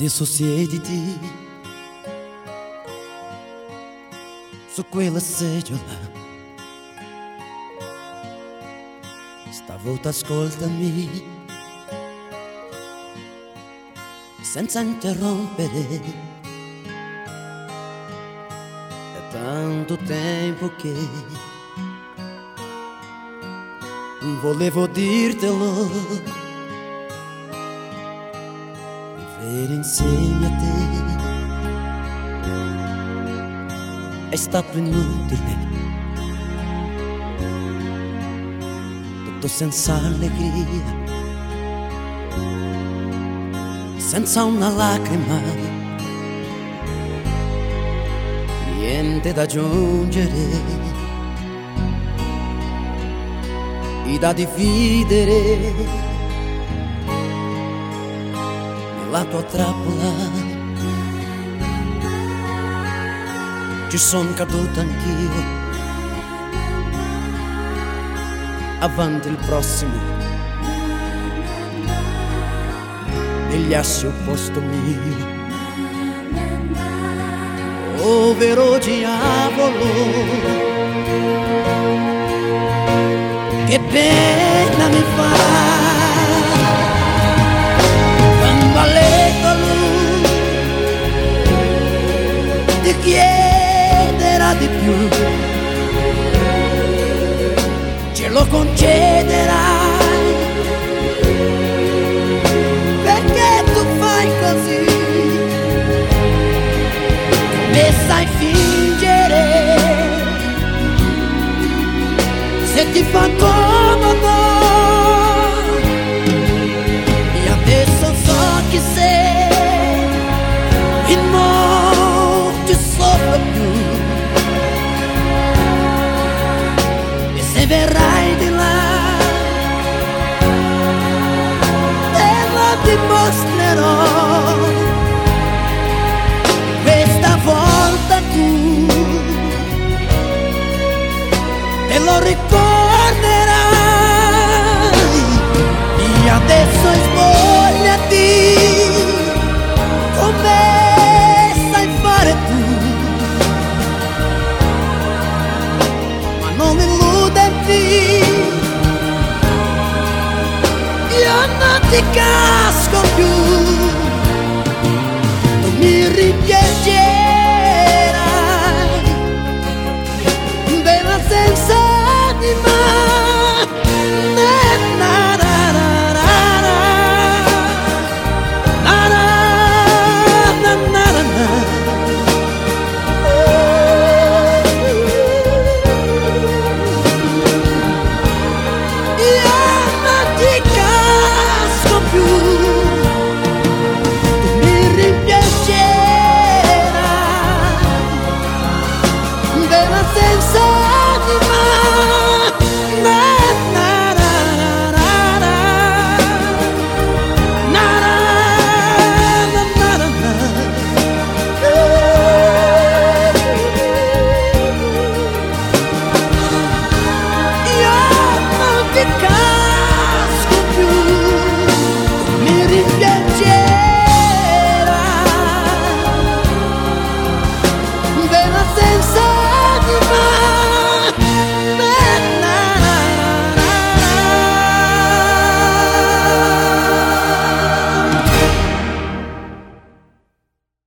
Adesso siediti su quella seggiola. Stavolta ascoltami senza interrompere. È tanto tempo che volevo dirtelo vivere insieme a te. È stato inutile, tutto senza allegria, senza una lacrima, niente da aggiungere. da dividere la tua trappola. Ci sono caduto anch'io. Avanti il prossimo. Negli assi opposto mio. Oh vero diavolo. Che pena lo concederai, perché tu fai così, come sai fingere, se ti fa comodo. dica con più, non mi ripiace.